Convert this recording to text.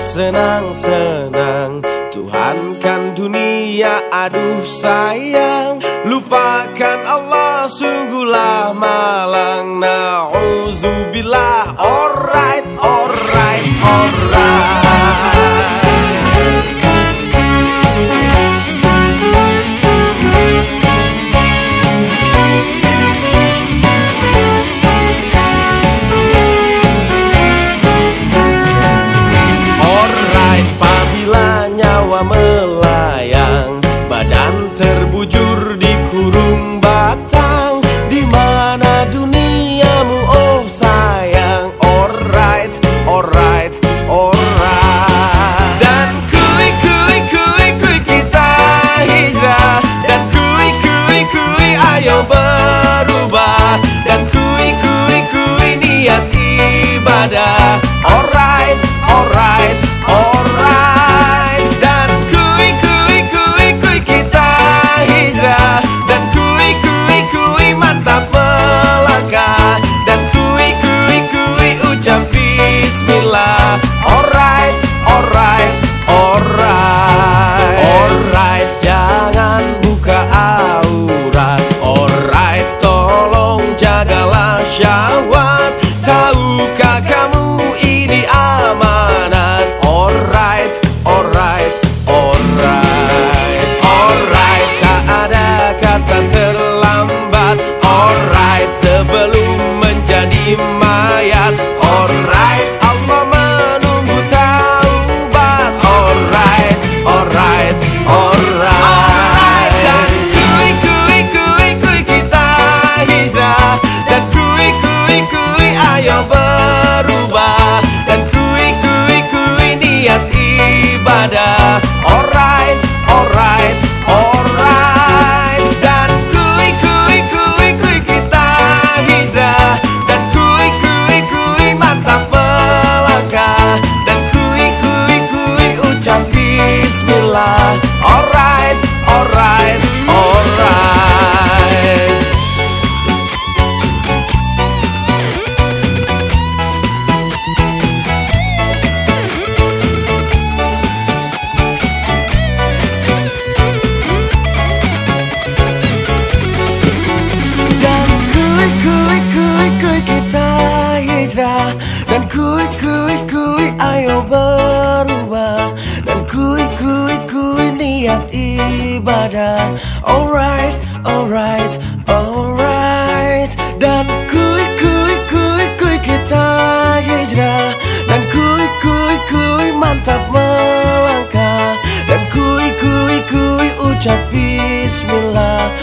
senang-senang Tuhan kan dunia aduh sayang. Lupakan Allah sungguhlah malang. Na'udzubillah. oh. mơ Dan kui kui kui ayo berubah. Dan kui kui kui niat ibadah. Alright, alright, alright. Dan kui kui kui kui kita hijrah. Dan kui kui kui mantap melangkah. Dan kui kui kui ucap bismillah.